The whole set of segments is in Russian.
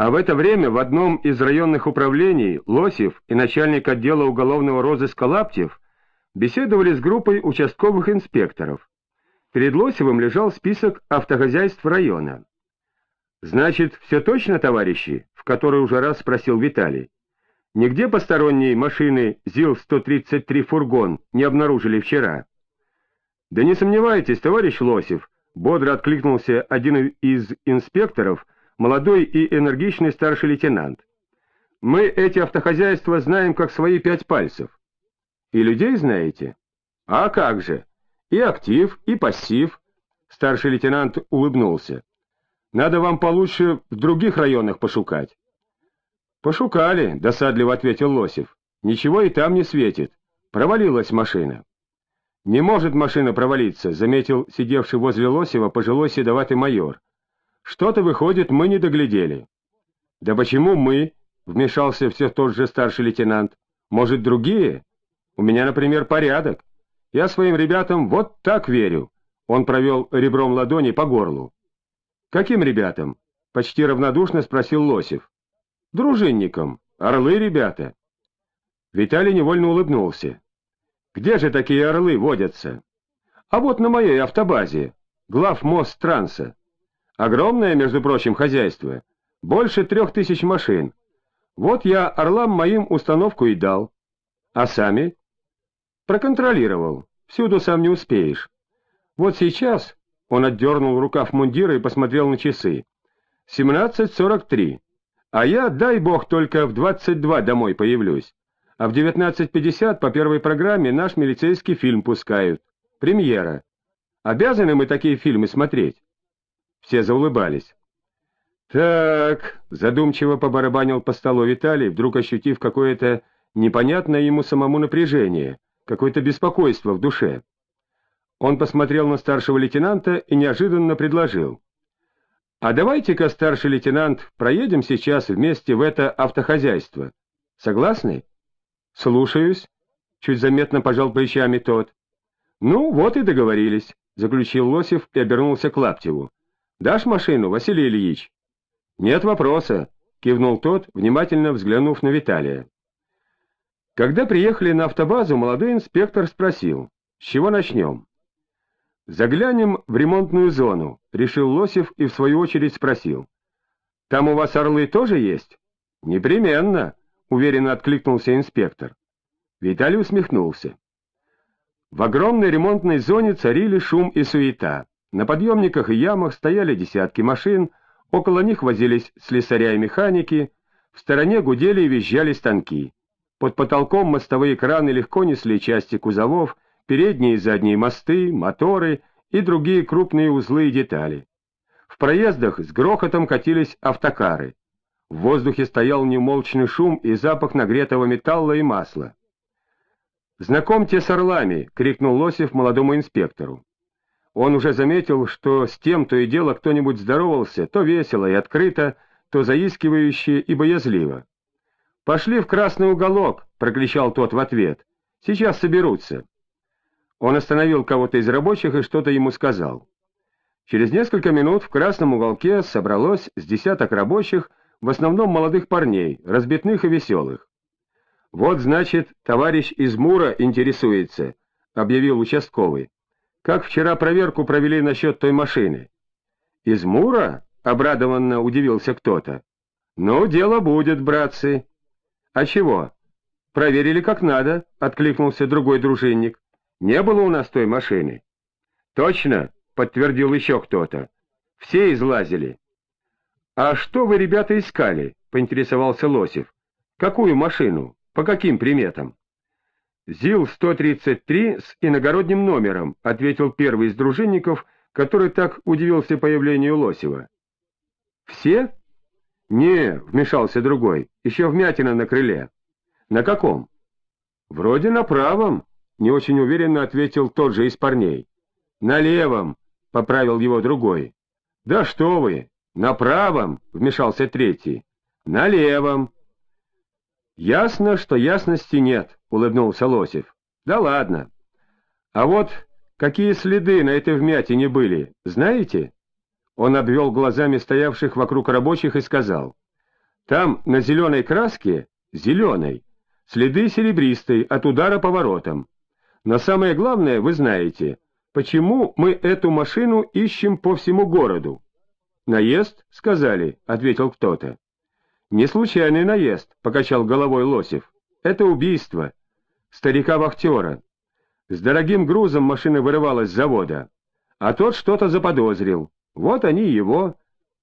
А в это время в одном из районных управлений Лосев и начальник отдела уголовного розыска Лаптев беседовали с группой участковых инспекторов. Перед Лосевым лежал список автохозяйств района. «Значит, все точно, товарищи?» — в который уже раз спросил Виталий. «Нигде посторонней машины ЗИЛ-133 «Фургон» не обнаружили вчера?» «Да не сомневайтесь, товарищ Лосев», — бодро откликнулся один из инспекторов, молодой и энергичный старший лейтенант. «Мы эти автохозяйства знаем как свои пять пальцев». «И людей знаете?» «А как же? И актив, и пассив». Старший лейтенант улыбнулся. «Надо вам получше в других районах пошукать». «Пошукали», — досадливо ответил Лосев. «Ничего и там не светит. Провалилась машина». «Не может машина провалиться», — заметил сидевший возле Лосева пожилой седоватый майор. «Что-то, выходит, мы не доглядели». «Да почему мы?» — вмешался все тот же старший лейтенант. «Может, другие? У меня, например, порядок. Я своим ребятам вот так верю». Он провел ребром ладони по горлу. «Каким ребятам?» — почти равнодушно спросил Лосев. «Дружинникам. Орлы ребята». Виталий невольно улыбнулся. Где же такие орлы водятся? А вот на моей автобазе, глав мост транса. Огромное, между прочим, хозяйство. Больше трех тысяч машин. Вот я орлам моим установку и дал. А сами? Проконтролировал. Всюду сам не успеешь. Вот сейчас он отдернул рукав мундира и посмотрел на часы. 17.43. А я, дай бог, только в 22 домой появлюсь а в 19.50 по первой программе наш милицейский фильм пускают. Премьера. Обязаны мы такие фильмы смотреть?» Все заулыбались. «Так», — задумчиво побарабанил по столу Виталий, вдруг ощутив какое-то непонятное ему самому напряжение, какое-то беспокойство в душе. Он посмотрел на старшего лейтенанта и неожиданно предложил. «А давайте-ка, старший лейтенант, проедем сейчас вместе в это автохозяйство. Согласны?» «Слушаюсь», — чуть заметно пожал плечами тот. «Ну, вот и договорились», — заключил Лосев и обернулся к Лаптеву. «Дашь машину, Василий Ильич?» «Нет вопроса», — кивнул тот, внимательно взглянув на Виталия. Когда приехали на автобазу, молодой инспектор спросил, с чего начнем? «Заглянем в ремонтную зону», — решил Лосев и в свою очередь спросил. «Там у вас орлы тоже есть?» «Непременно», — уверенно откликнулся инспектор. Виталий усмехнулся. В огромной ремонтной зоне царили шум и суета. На подъемниках и ямах стояли десятки машин, около них возились слесаря и механики, в стороне гудели и визжали станки. Под потолком мостовые краны легко несли части кузовов, передние и задние мосты, моторы и другие крупные узлы и детали. В проездах с грохотом катились автокары. В воздухе стоял неумолчный шум и запах нагретого металла и масла. «Знакомьте с орлами!» — крикнул Лосев молодому инспектору. Он уже заметил, что с тем то и дело кто-нибудь здоровался, то весело и открыто, то заискивающе и боязливо. «Пошли в красный уголок!» — прокричал тот в ответ. «Сейчас соберутся!» Он остановил кого-то из рабочих и что-то ему сказал. Через несколько минут в красном уголке собралось с десяток рабочих, в основном молодых парней, разбитных и веселых. «Вот, значит, товарищ из Мура интересуется», — объявил участковый. «Как вчера проверку провели насчет той машины?» «Из Мура?» — обрадованно удивился кто-то. «Ну, дело будет, братцы». «А чего?» «Проверили как надо», — откликнулся другой дружинник. «Не было у нас той машины». «Точно», — подтвердил еще кто-то. «Все излазили». «А что вы, ребята, искали?» — поинтересовался Лосев. «Какую машину? По каким приметам?» «ЗИЛ-133 с иногородним номером», — ответил первый из дружинников, который так удивился появлению Лосева. «Все?» «Не», — вмешался другой, — «еще вмятина на крыле». «На каком?» «Вроде на правом», — не очень уверенно ответил тот же из парней. «На левом», — поправил его другой. «Да что вы, «На правом», — вмешался третий. «На левом». «Ясно, что ясности нет», — улыбнулся Лосев. «Да ладно. А вот какие следы на этой вмятине были, знаете?» Он обвел глазами стоявших вокруг рабочих и сказал. Там на зеленой краске, зеленой, следы серебристой от удара поворотом. Но самое главное, вы знаете, почему мы эту машину ищем по всему городу. «Наезд?» — сказали, — ответил кто-то. «Не случайный наезд», — покачал головой Лосев. «Это убийство. Старика-вахтера. С дорогим грузом машина вырывалась с завода. А тот что-то заподозрил. Вот они его.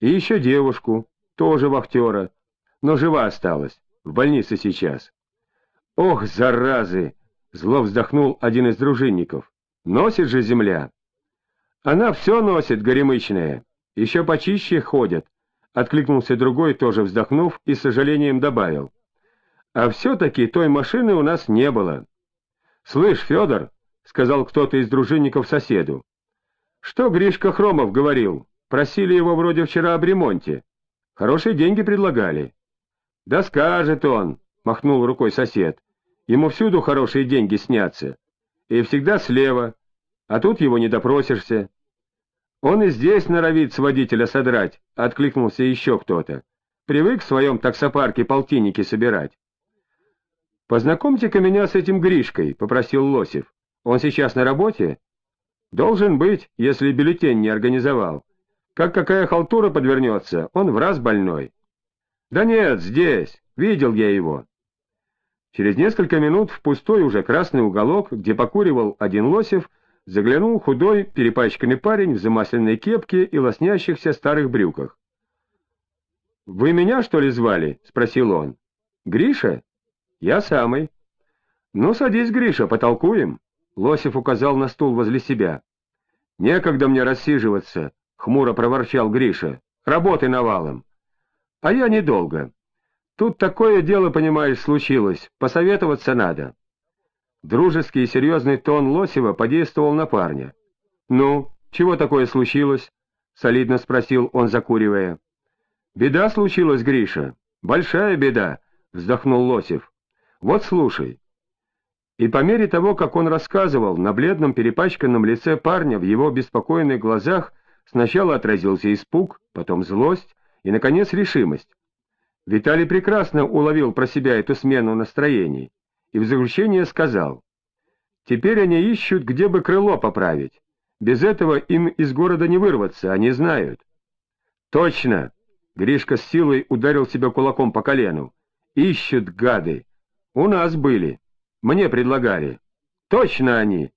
И еще девушку, тоже вахтера. Но жива осталась. В больнице сейчас. Ох, заразы! Зло вздохнул один из дружинников. Носит же земля. Она все носит, горемычная. Еще почище ходят. Откликнулся другой, тоже вздохнув, и с сожалением добавил. А все-таки той машины у нас не было. «Слышь, Федор», — сказал кто-то из дружинников соседу, — «что Гришка Хромов говорил? Просили его вроде вчера об ремонте. Хорошие деньги предлагали». «Да скажет он», — махнул рукой сосед, — «ему всюду хорошие деньги снятся. И всегда слева, а тут его не допросишься». «Он и здесь норовит с водителя содрать», — откликнулся еще кто-то. «Привык в своем таксопарке полтинники собирать». «Познакомьте-ка меня с этим Гришкой», — попросил Лосев. «Он сейчас на работе?» «Должен быть, если бюллетень не организовал. Как какая халтура подвернется, он в раз больной». «Да нет, здесь. Видел я его». Через несколько минут в пустой уже красный уголок, где покуривал один Лосев, заглянул худой, перепачканный парень в замасленной кепке и лоснящихся старых брюках. «Вы меня, что ли, звали?» — спросил он. «Гриша?» «Я самый». «Ну, садись, Гриша, потолкуем». Лосев указал на стул возле себя. «Некогда мне рассиживаться», — хмуро проворчал Гриша. «Работы навалом». «А я недолго. Тут такое дело, понимаешь, случилось. Посоветоваться надо». Дружеский и серьезный тон Лосева подействовал на парня. «Ну, чего такое случилось?» — солидно спросил он, закуривая. «Беда случилась, Гриша. Большая беда», — вздохнул Лосев. Вот слушай. И по мере того, как он рассказывал, на бледном перепачканном лице парня в его беспокойных глазах сначала отразился испуг, потом злость и, наконец, решимость. Виталий прекрасно уловил про себя эту смену настроений и в заключение сказал, «Теперь они ищут, где бы крыло поправить. Без этого им из города не вырваться, они знают». «Точно!» — Гришка с силой ударил себя кулаком по колену. «Ищут, гады! У нас были. Мне предлагали. Точно они.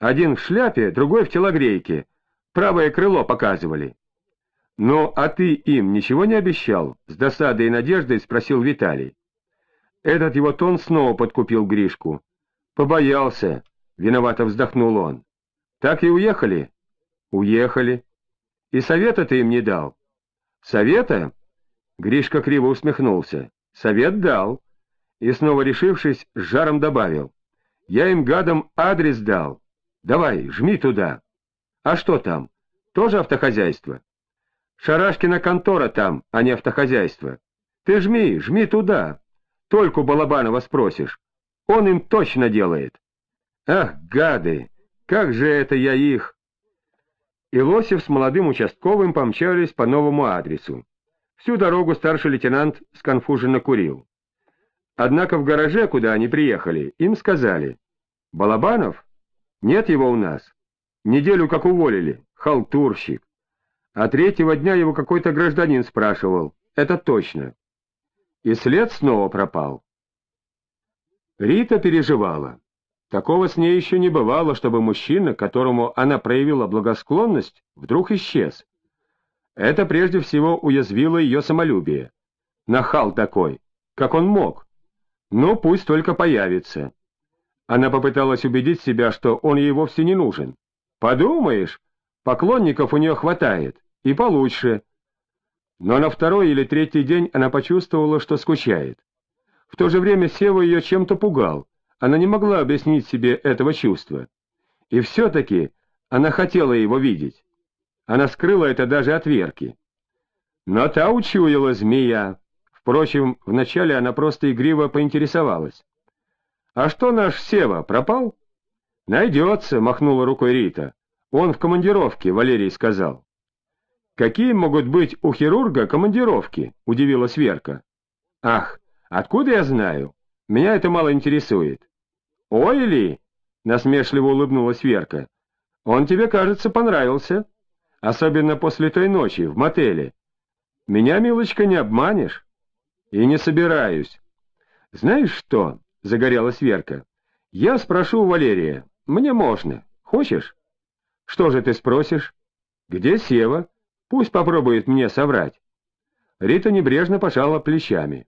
Один в шляпе, другой в телогрейке. Правое крыло показывали. «Ну, а ты им ничего не обещал?» — с досадой и надеждой спросил Виталий. Этот его тон снова подкупил Гришку. «Побоялся», — виновато вздохнул он. «Так и уехали?» «Уехали. И совета ты им не дал?» «Совета?» — Гришка криво усмехнулся. «Совет дал и, снова решившись, с жаром добавил. «Я им, гадам, адрес дал. Давай, жми туда». «А что там? Тоже автохозяйство?» «Шарашкина контора там, а не автохозяйство. Ты жми, жми туда. Только Балабанова спросишь. Он им точно делает». «Ах, гады! Как же это я их!» И Лосев с молодым участковым помчались по новому адресу. Всю дорогу старший лейтенант сконфуженно курил. Однако в гараже, куда они приехали, им сказали, «Балабанов? Нет его у нас. Неделю как уволили, халтурщик. А третьего дня его какой-то гражданин спрашивал, это точно. И след снова пропал». Рита переживала. Такого с ней еще не бывало, чтобы мужчина, которому она проявила благосклонность, вдруг исчез. Это прежде всего уязвило ее самолюбие. Нахал такой, как он мог. Ну, пусть только появится. Она попыталась убедить себя, что он ей вовсе не нужен. Подумаешь, поклонников у нее хватает, и получше. Но на второй или третий день она почувствовала, что скучает. В то же время Сева ее чем-то пугал, она не могла объяснить себе этого чувства. И все-таки она хотела его видеть. Она скрыла это даже от Верки. Но та учуяла змея, Впрочем, вначале она просто игриво поинтересовалась. «А что наш Сева, пропал?» «Найдется», — махнула рукой Рита. «Он в командировке», — Валерий сказал. «Какие могут быть у хирурга командировки?» — удивилась Верка. Ах, откуда я знаю? Меня это мало интересует. Ой ли? Насмешливо улыбнулась Верка. Он тебе, кажется, понравился. Особенно после той ночи в мотеле. Меня, милочка, не обманешь. И не собираюсь. Знаешь что? Загорелась Верка. Я спрошу у Валерия. Мне можно. Хочешь? Что же ты спросишь? Где Сева? Пусть попробует мне соврать. Рита небрежно пожала плечами.